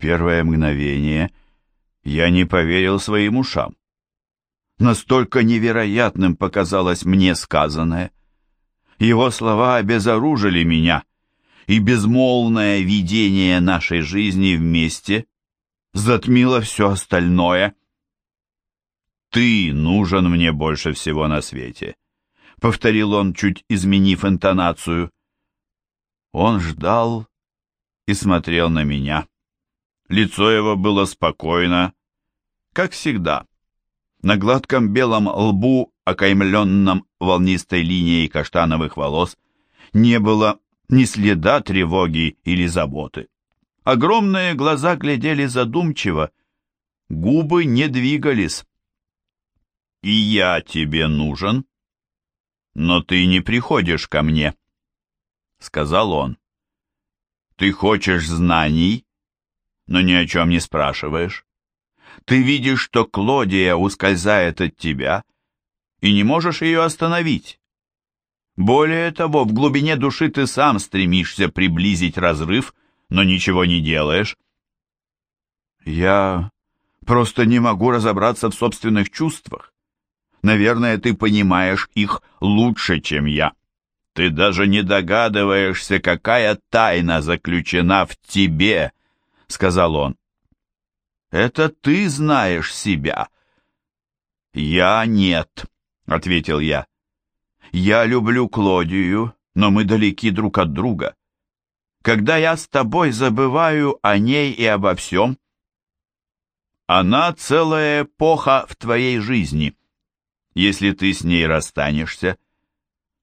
первое мгновение я не поверил своим ушам. Настолько невероятным показалось мне сказанное. Его слова обезоружили меня, и безмолвное видение нашей жизни вместе затмило все остальное. «Ты нужен мне больше всего на свете», — повторил он, чуть изменив интонацию. Он ждал и смотрел на меня. Лицо его было спокойно, как всегда. На гладком белом лбу, окаймленном волнистой линией каштановых волос, не было ни следа тревоги или заботы. Огромные глаза глядели задумчиво, губы не двигались. «И я тебе нужен, но ты не приходишь ко мне», — сказал он. «Ты хочешь знаний, но ни о чем не спрашиваешь. Ты видишь, что Клодия ускользает от тебя, и не можешь ее остановить. Более того, в глубине души ты сам стремишься приблизить разрыв, но ничего не делаешь. Я просто не могу разобраться в собственных чувствах. Наверное, ты понимаешь их лучше, чем я. Ты даже не догадываешься, какая тайна заключена в тебе, — сказал он. Это ты знаешь себя. Я нет, — ответил я. Я люблю Клодию, но мы далеки друг от друга. Когда я с тобой забываю о ней и обо всем, она целая эпоха в твоей жизни. Если ты с ней расстанешься,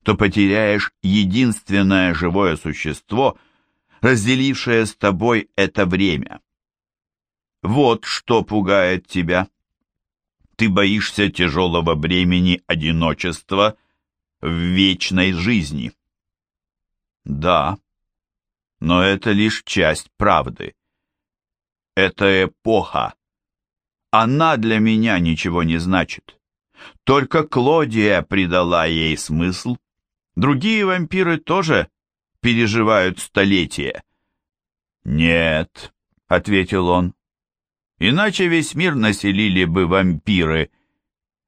то потеряешь единственное живое существо, разделившее с тобой это время. Вот что пугает тебя. Ты боишься тяжелого бремени одиночества в вечной жизни. Да, но это лишь часть правды. Это эпоха. Она для меня ничего не значит. Только Клодия придала ей смысл. Другие вампиры тоже переживают столетия. «Нет», — ответил он, — «иначе весь мир населили бы вампиры,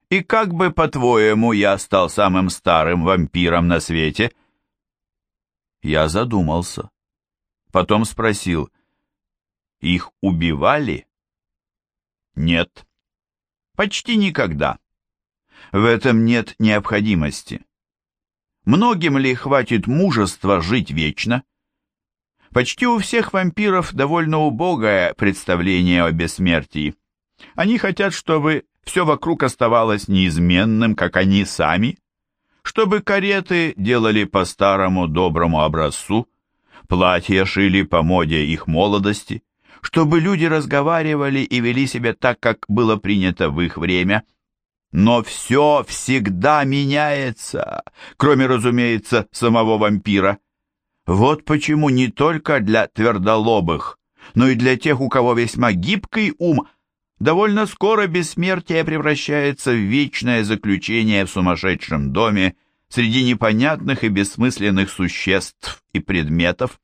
и как бы, по-твоему, я стал самым старым вампиром на свете?» Я задумался. Потом спросил, «Их убивали?» «Нет». «Почти никогда. В этом нет необходимости. Многим ли хватит мужества жить вечно?» Почти у всех вампиров довольно убогое представление о бессмертии. Они хотят, чтобы все вокруг оставалось неизменным, как они сами, чтобы кареты делали по старому доброму образцу, платья шили по моде их молодости, чтобы люди разговаривали и вели себя так, как было принято в их время. Но все всегда меняется, кроме, разумеется, самого вампира. Вот почему не только для твердолобых, но и для тех, у кого весьма гибкий ум – Довольно скоро бессмертие превращается в вечное заключение в сумасшедшем доме среди непонятных и бессмысленных существ и предметов.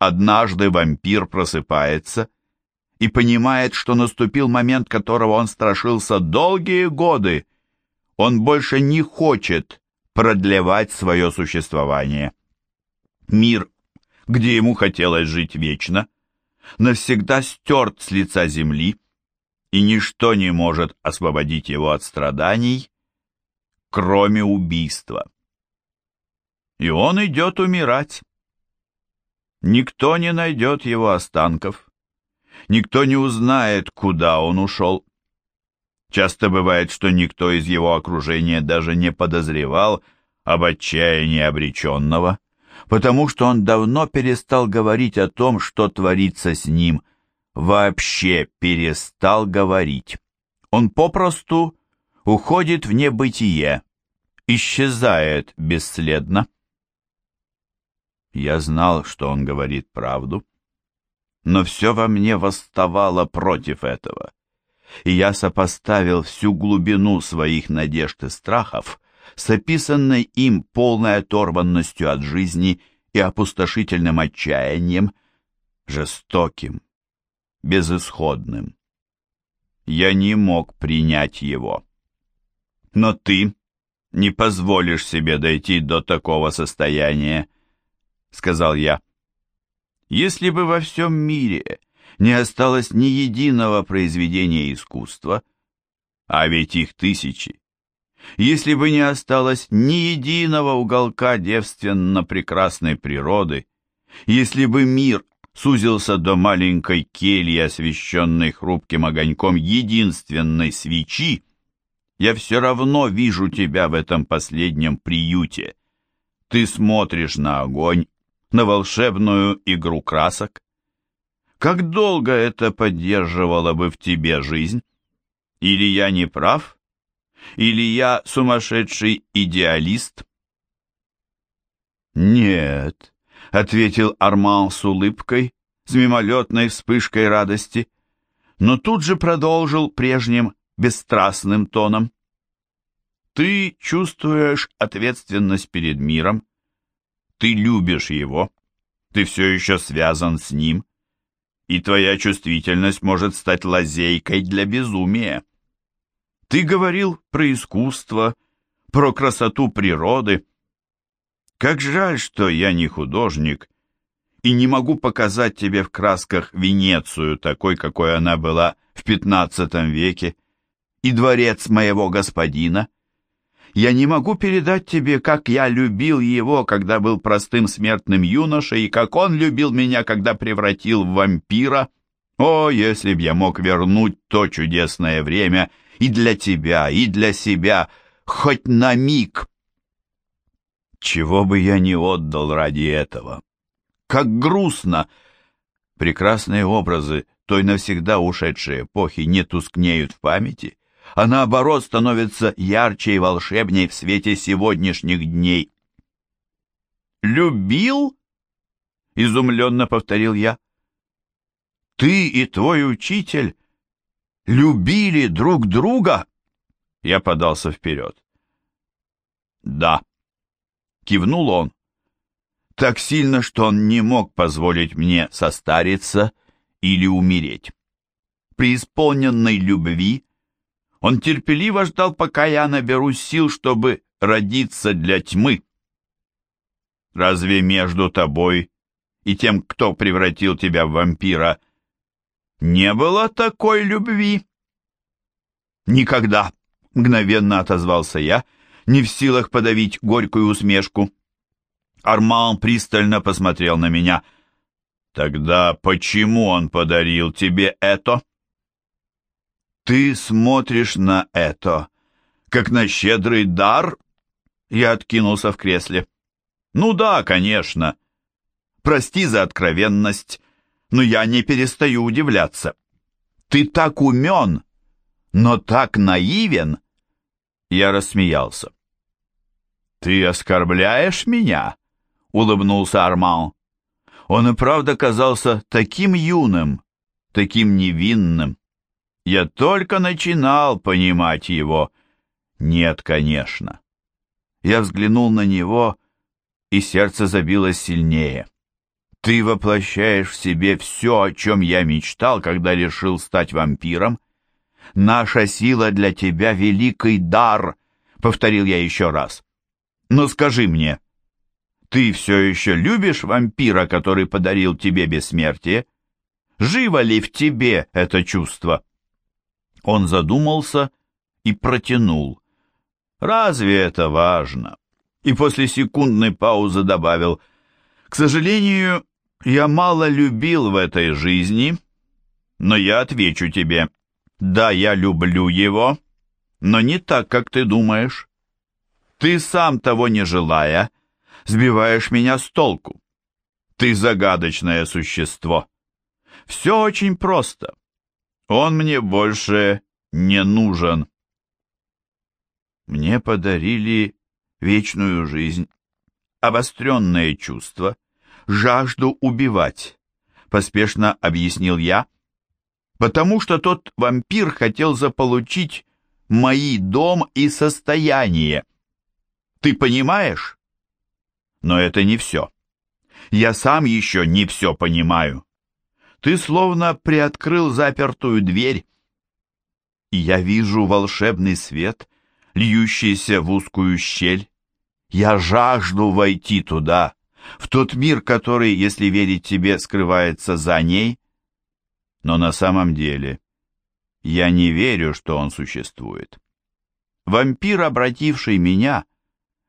Однажды вампир просыпается и понимает, что наступил момент, которого он страшился долгие годы. Он больше не хочет продлевать свое существование. Мир, где ему хотелось жить вечно, навсегда стерт с лица земли, и ничто не может освободить его от страданий, кроме убийства. И он идет умирать. Никто не найдет его останков, никто не узнает, куда он ушел. Часто бывает, что никто из его окружения даже не подозревал об отчаянии обреченного, потому что он давно перестал говорить о том, что творится с ним – вообще перестал говорить. Он попросту уходит в небытие, исчезает бесследно. Я знал, что он говорит правду, но все во мне восставало против этого, и я сопоставил всю глубину своих надежд и страхов с описанной им полной оторванностью от жизни и опустошительным отчаянием, жестоким, безысходным. Я не мог принять его. Но ты не позволишь себе дойти до такого состояния, сказал я. Если бы во всем мире не осталось ни единого произведения искусства, а ведь их тысячи, если бы не осталось ни единого уголка девственно прекрасной природы, если бы мир сузился до маленькой кельи, освещенной хрупким огоньком единственной свечи, я все равно вижу тебя в этом последнем приюте. Ты смотришь на огонь, на волшебную игру красок. Как долго это поддерживало бы в тебе жизнь? Или я не прав? Или я сумасшедший идеалист? Нет, — ответил Арман с улыбкой, с мимолетной вспышкой радости, но тут же продолжил прежним бесстрастным тоном. «Ты чувствуешь ответственность перед миром, ты любишь его, ты все еще связан с ним, и твоя чувствительность может стать лазейкой для безумия. Ты говорил про искусство, про красоту природы, как жаль, что я не художник и не могу показать тебе в красках Венецию, такой, какой она была в XV веке, и дворец моего господина. Я не могу передать тебе, как я любил его, когда был простым смертным юношей, и как он любил меня, когда превратил в вампира. О, если б я мог вернуть то чудесное время и для тебя, и для себя, хоть на миг!» Чего бы я не отдал ради этого? Как грустно! Прекрасные образы той навсегда ушедшей эпохи не тускнеют в памяти, а наоборот становятся ярче и волшебней в свете сегодняшних дней. «Любил?» — изумленно повторил я. «Ты и твой учитель любили друг друга?» Я подался вперед. «Да», кивнул он. Так сильно, что он не мог позволить мне состариться или умереть. При исполненной любви он терпеливо ждал, пока я наберусь сил, чтобы родиться для тьмы. Разве между тобой и тем, кто превратил тебя в вампира, не было такой любви? Никогда, мгновенно отозвался я, — не в силах подавить горькую усмешку. Арман пристально посмотрел на меня. «Тогда почему он подарил тебе это?» «Ты смотришь на это, как на щедрый дар?» Я откинулся в кресле. «Ну да, конечно. Прости за откровенность, но я не перестаю удивляться. Ты так умен, но так наивен!» Я рассмеялся. «Ты оскорбляешь меня?» — улыбнулся Арман. Он и правда казался таким юным, таким невинным. Я только начинал понимать его. Нет, конечно. Я взглянул на него, и сердце забилось сильнее. Ты воплощаешь в себе все, о чем я мечтал, когда решил стать вампиром. Наша сила для тебя — великий дар, — повторил я еще раз. Но скажи мне, ты все еще любишь вампира, который подарил тебе бессмертие? Живо ли в тебе это чувство?» Он задумался и протянул. «Разве это важно?» И после секундной паузы добавил, «К сожалению, я мало любил в этой жизни, но я отвечу тебе, да, я люблю его, но не так, как ты думаешь. Ты сам того не желая, сбиваешь меня с толку. Ты загадочное существо. Все очень просто. Он мне больше не нужен. Мне подарили вечную жизнь, обостренное чувство, жажду убивать, поспешно объяснил я, потому что тот вампир хотел заполучить мои дом и состояние. Ты понимаешь? Но это не все. Я сам еще не все понимаю. Ты словно приоткрыл запертую дверь, я вижу волшебный свет, льющийся в узкую щель. Я жажду войти туда, в тот мир, который, если верить тебе, скрывается за ней. Но на самом деле я не верю, что он существует. Вампир, обративший меня,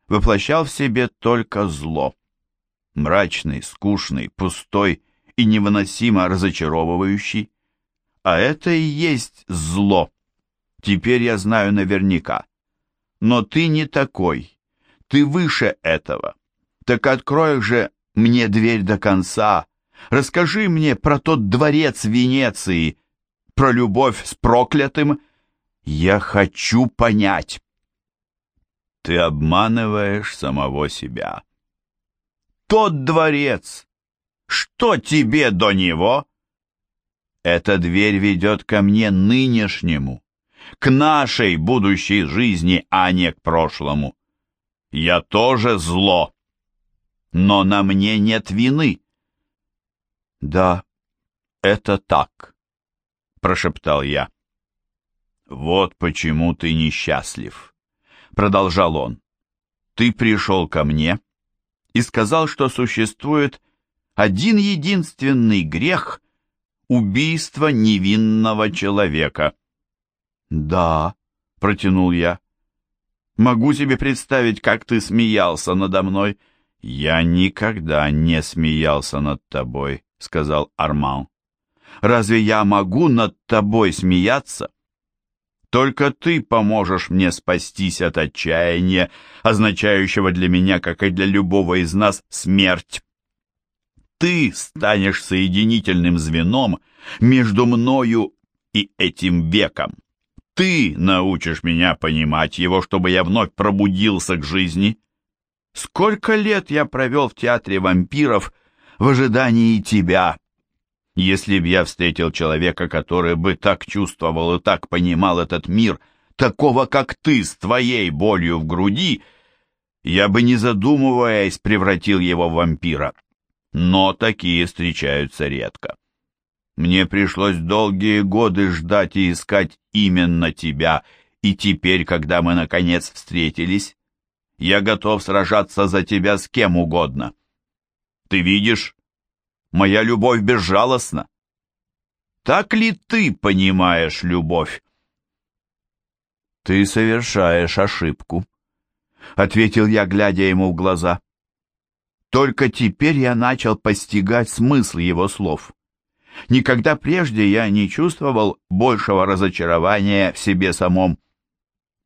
воплощал в себе только зло. Мрачный, скучный, пустой и невыносимо разочаровывающий. А это и есть зло. Теперь я знаю наверняка. Но ты не такой. Ты выше этого. Так открой же мне дверь до конца. Расскажи мне про тот дворец Венеции, про любовь с проклятым. Я хочу понять. Ты обманываешь самого себя. Тот дворец. Что тебе до него? Эта дверь ведет ко мне нынешнему к нашей будущей жизни, а не к прошлому. Я тоже зло, но на мне нет вины. Да, это так, прошептал я. Вот почему ты несчастлив, продолжал он. Ты пришел ко мне и сказал, что существует один единственный грех — убийство невинного человека. «Да», — протянул я. «Могу себе представить, как ты смеялся надо мной». «Я никогда не смеялся над тобой», — сказал Арман. «Разве я могу над тобой смеяться?» Только ты поможешь мне спастись от отчаяния, означающего для меня, как и для любого из нас, смерть. Ты станешь соединительным звеном между мною и этим веком ты научишь меня понимать его, чтобы я вновь пробудился к жизни. Сколько лет я провел в театре вампиров в ожидании тебя. Если б я встретил человека, который бы так чувствовал и так понимал этот мир, такого, как ты, с твоей болью в груди, я бы, не задумываясь, превратил его в вампира. Но такие встречаются редко. Мне пришлось долгие годы ждать и искать именно тебя, и теперь, когда мы наконец встретились, я готов сражаться за тебя с кем угодно. Ты видишь, моя любовь безжалостна. Так ли ты понимаешь любовь? Ты совершаешь ошибку, — ответил я, глядя ему в глаза. Только теперь я начал постигать смысл его слов. Никогда прежде я не чувствовал большего разочарования в себе самом.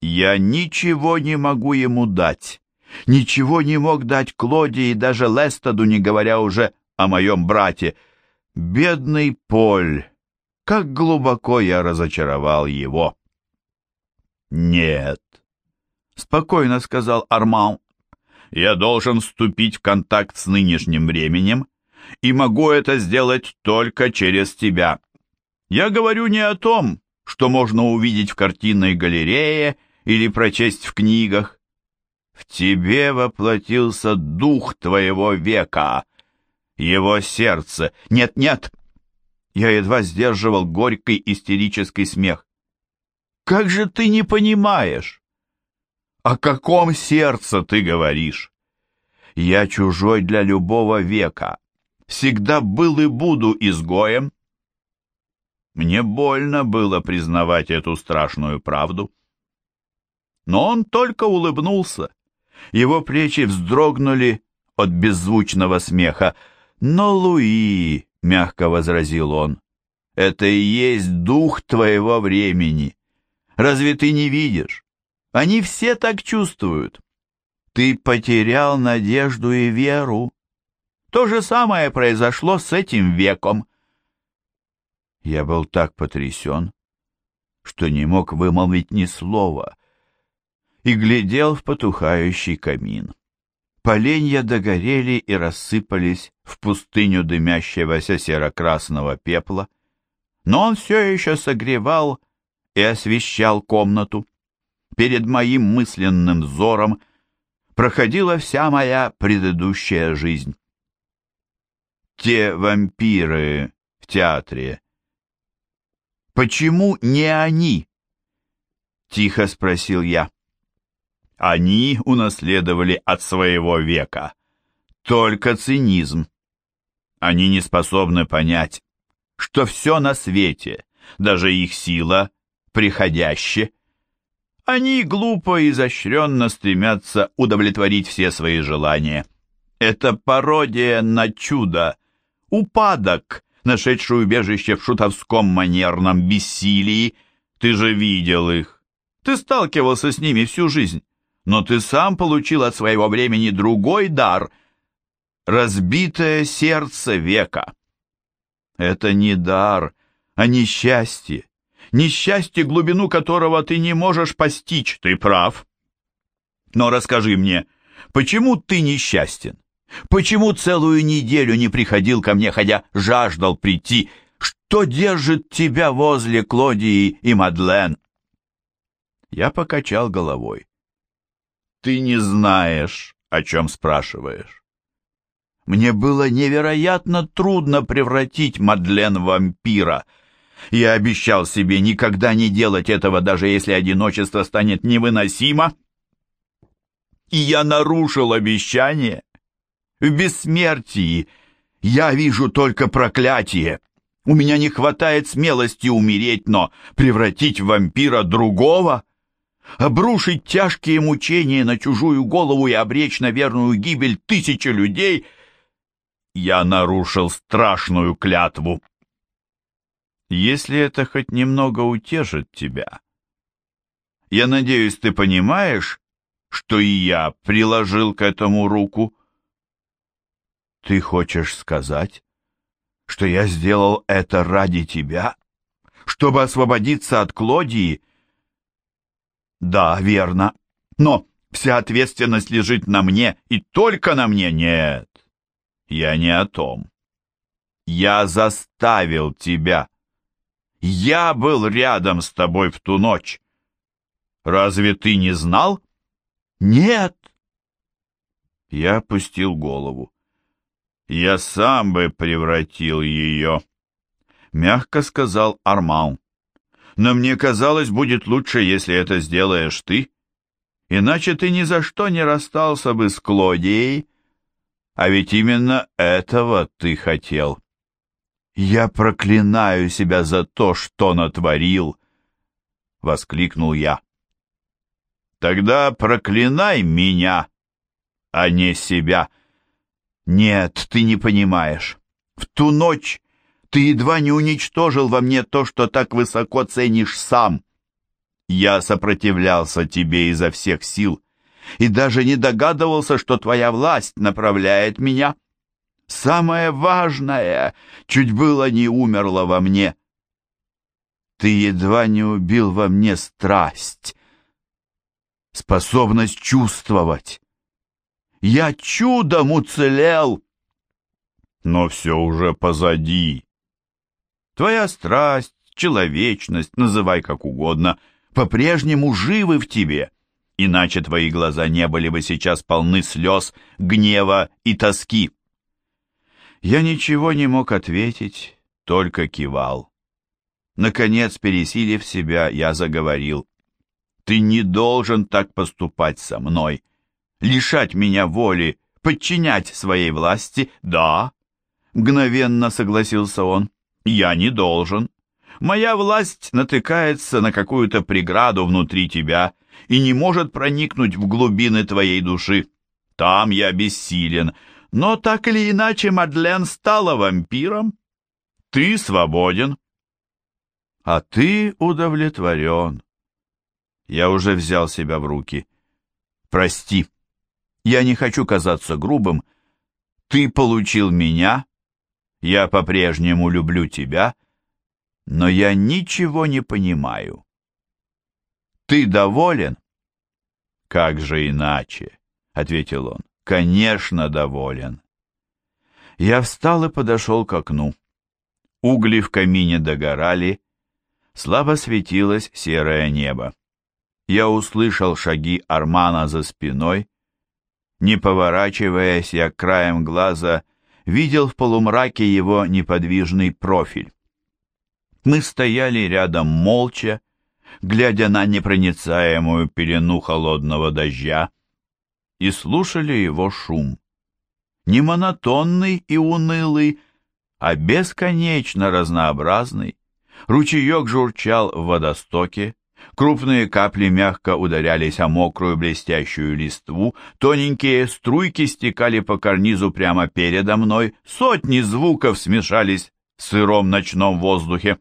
Я ничего не могу ему дать. Ничего не мог дать Клоде и даже Лестаду, не говоря уже о моем брате. Бедный Поль! Как глубоко я разочаровал его! «Нет», — спокойно сказал Арман, — «я должен вступить в контакт с нынешним временем и могу это сделать только через тебя. Я говорю не о том, что можно увидеть в картинной галерее или прочесть в книгах. В тебе воплотился дух твоего века, его сердце. Нет-нет, я едва сдерживал горький истерический смех. Как же ты не понимаешь? О каком сердце ты говоришь? Я чужой для любого века, всегда был и буду изгоем. Мне больно было признавать эту страшную правду. Но он только улыбнулся. Его плечи вздрогнули от беззвучного смеха. «Но, Луи», — мягко возразил он, — «это и есть дух твоего времени. Разве ты не видишь? Они все так чувствуют. Ты потерял надежду и веру. То же самое произошло с этим веком. Я был так потрясен, что не мог вымолвить ни слова, и глядел в потухающий камин. Поленья догорели и рассыпались в пустыню дымящегося серо-красного пепла, но он все еще согревал и освещал комнату. Перед моим мысленным взором проходила вся моя предыдущая жизнь. Те вампиры в театре. Почему не они? Тихо спросил я. Они унаследовали от своего века только цинизм. Они не способны понять, что все на свете, даже их сила, приходяще. Они глупо и изощренно стремятся удовлетворить все свои желания. Это пародия на чудо, упадок, нашедший убежище в шутовском манерном бессилии. Ты же видел их. Ты сталкивался с ними всю жизнь. Но ты сам получил от своего времени другой дар — разбитое сердце века. Это не дар, а несчастье. Несчастье, глубину которого ты не можешь постичь, ты прав. Но расскажи мне, почему ты несчастен? Почему целую неделю не приходил ко мне, хотя жаждал прийти? Что держит тебя возле Клодии и Мадлен?» Я покачал головой. «Ты не знаешь, о чем спрашиваешь. Мне было невероятно трудно превратить Мадлен в вампира. Я обещал себе никогда не делать этого, даже если одиночество станет невыносимо. И я нарушил обещание. В бессмертии я вижу только проклятие. У меня не хватает смелости умереть, но превратить в вампира другого, обрушить тяжкие мучения на чужую голову и обречь на верную гибель тысячи людей, я нарушил страшную клятву. Если это хоть немного утешит тебя, я надеюсь, ты понимаешь, что и я приложил к этому руку. Ты хочешь сказать, что я сделал это ради тебя, чтобы освободиться от Клодии? Да, верно. Но вся ответственность лежит на мне, и только на мне. Нет, я не о том. Я заставил тебя. Я был рядом с тобой в ту ночь. Разве ты не знал? Нет. Я опустил голову я сам бы превратил ее», — мягко сказал Арман. «Но мне казалось, будет лучше, если это сделаешь ты. Иначе ты ни за что не расстался бы с Клодией, а ведь именно этого ты хотел». «Я проклинаю себя за то, что натворил!» — воскликнул я. «Тогда проклинай меня, а не себя!» Нет, ты не понимаешь. В ту ночь ты едва не уничтожил во мне то, что так высоко ценишь сам. Я сопротивлялся тебе изо всех сил и даже не догадывался, что твоя власть направляет меня. Самое важное чуть было не умерло во мне. Ты едва не убил во мне страсть, способность чувствовать. Я чудом уцелел. Но все уже позади. Твоя страсть, человечность, называй как угодно, по-прежнему живы в тебе. Иначе твои глаза не были бы сейчас полны слез, гнева и тоски. Я ничего не мог ответить, только кивал. Наконец, пересилив себя, я заговорил. «Ты не должен так поступать со мной лишать меня воли, подчинять своей власти, да, мгновенно согласился он, я не должен. Моя власть натыкается на какую-то преграду внутри тебя и не может проникнуть в глубины твоей души. Там я бессилен, но так или иначе Мадлен стала вампиром. Ты свободен. А ты удовлетворен. Я уже взял себя в руки. Прости. Я не хочу казаться грубым. Ты получил меня, я по-прежнему люблю тебя, но я ничего не понимаю. Ты доволен? Как же иначе? ответил он. Конечно, доволен. Я встал и подошел к окну. Угли в камине догорали, слабо светилось серое небо. Я услышал шаги Армана за спиной, не поворачиваясь, я краем глаза видел в полумраке его неподвижный профиль. Мы стояли рядом молча, глядя на непроницаемую пелену холодного дождя, и слушали его шум. Не монотонный и унылый, а бесконечно разнообразный. Ручеек журчал в водостоке, крупные капли мягко ударялись о мокрую блестящую листву, тоненькие струйки стекали по карнизу прямо передо мной, сотни звуков смешались в сыром ночном воздухе.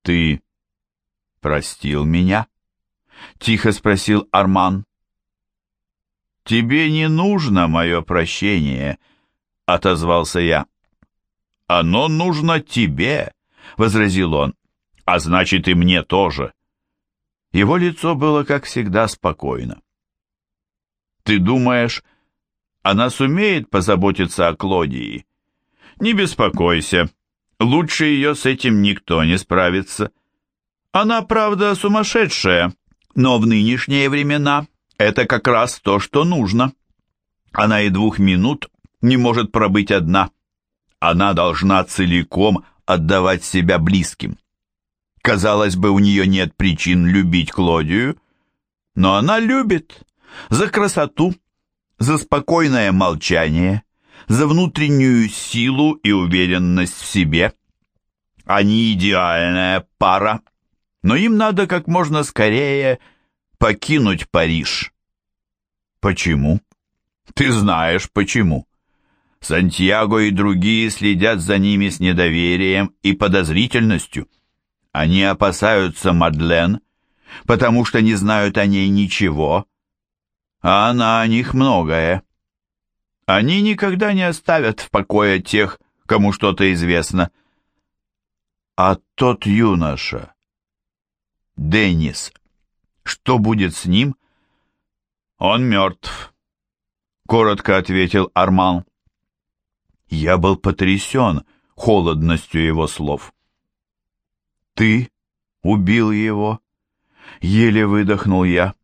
«Ты простил меня?» — тихо спросил Арман. «Тебе не нужно мое прощение», — отозвался я. «Оно нужно тебе», — возразил он, — «а значит и мне тоже». Его лицо было, как всегда, спокойно. «Ты думаешь, она сумеет позаботиться о Клодии?» «Не беспокойся, лучше ее с этим никто не справится. Она, правда, сумасшедшая, но в нынешние времена это как раз то, что нужно. Она и двух минут не может пробыть одна. Она должна целиком отдавать себя близким. Казалось бы, у нее нет причин любить Клодию, но она любит за красоту, за спокойное молчание, за внутреннюю силу и уверенность в себе. Они идеальная пара, но им надо как можно скорее покинуть Париж. Почему? Ты знаешь почему. Сантьяго и другие следят за ними с недоверием и подозрительностью. Они опасаются Мадлен, потому что не знают о ней ничего, а она о них многое. Они никогда не оставят в покое тех, кому что-то известно. А тот юноша, Деннис, что будет с ним? Он мертв, коротко ответил Арман. Я был потрясен холодностью его слов. «Ты убил его?» — еле выдохнул я.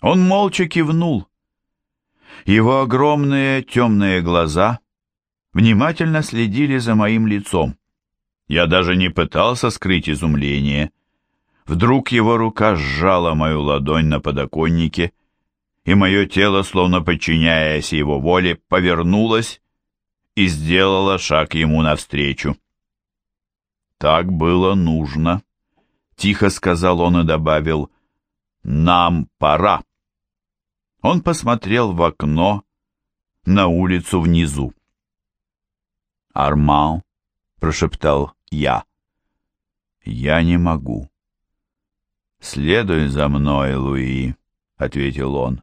Он молча кивнул. Его огромные темные глаза внимательно следили за моим лицом. Я даже не пытался скрыть изумление. Вдруг его рука сжала мою ладонь на подоконнике, и мое тело, словно подчиняясь его воле, повернулось и сделала шаг ему навстречу. «Так было нужно», — тихо сказал он и добавил, «нам пора». Он посмотрел в окно на улицу внизу. «Арман», — прошептал я, — «я не могу». «Следуй за мной, Луи», — ответил он.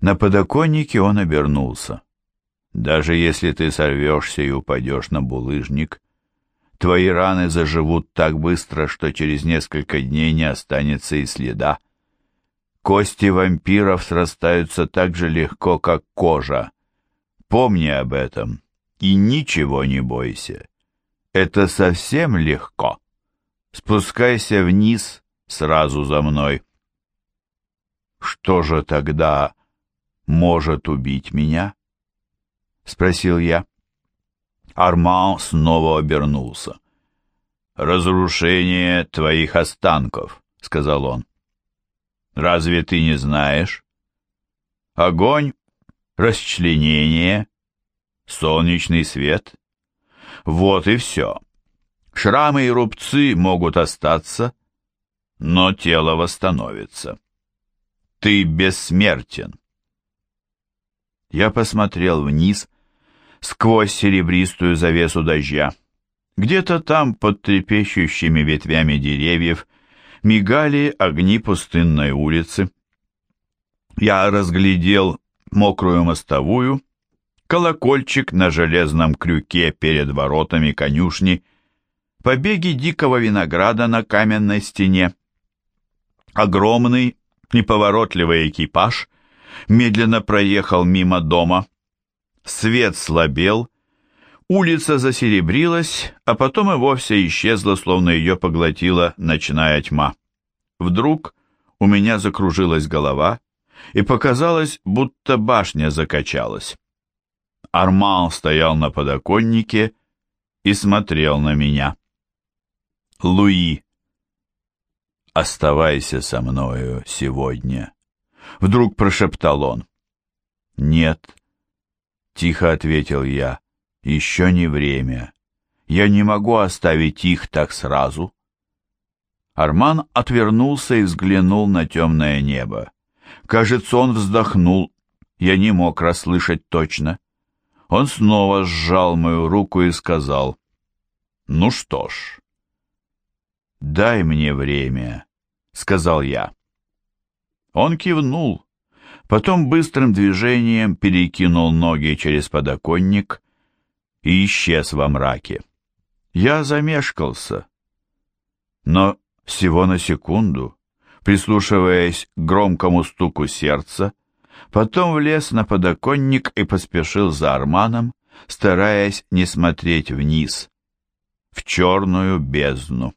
На подоконнике он обернулся. Даже если ты сорвешься и упадешь на булыжник, твои раны заживут так быстро, что через несколько дней не останется и следа. Кости вампиров срастаются так же легко, как кожа. Помни об этом и ничего не бойся. Это совсем легко. Спускайся вниз сразу за мной. Что же тогда может убить меня? — спросил я. Арман снова обернулся. «Разрушение твоих останков», — сказал он. «Разве ты не знаешь? Огонь, расчленение, солнечный свет. Вот и все. Шрамы и рубцы могут остаться, но тело восстановится. Ты бессмертен. Я посмотрел вниз, сквозь серебристую завесу дождя. Где-то там, под трепещущими ветвями деревьев, мигали огни пустынной улицы. Я разглядел мокрую мостовую, колокольчик на железном крюке перед воротами конюшни, побеги дикого винограда на каменной стене. Огромный, неповоротливый экипаж — медленно проехал мимо дома. Свет слабел, улица засеребрилась, а потом и вовсе исчезла, словно ее поглотила ночная тьма. Вдруг у меня закружилась голова, и показалось, будто башня закачалась. Арман стоял на подоконнике и смотрел на меня. «Луи, оставайся со мною сегодня», — вдруг прошептал он. «Нет», — тихо ответил я, — «еще не время. Я не могу оставить их так сразу». Арман отвернулся и взглянул на темное небо. Кажется, он вздохнул. Я не мог расслышать точно. Он снова сжал мою руку и сказал, «Ну что ж, дай мне время», — сказал я. Он кивнул, потом быстрым движением перекинул ноги через подоконник и исчез во мраке. Я замешкался, но всего на секунду, прислушиваясь к громкому стуку сердца, потом влез на подоконник и поспешил за Арманом, стараясь не смотреть вниз, в черную бездну.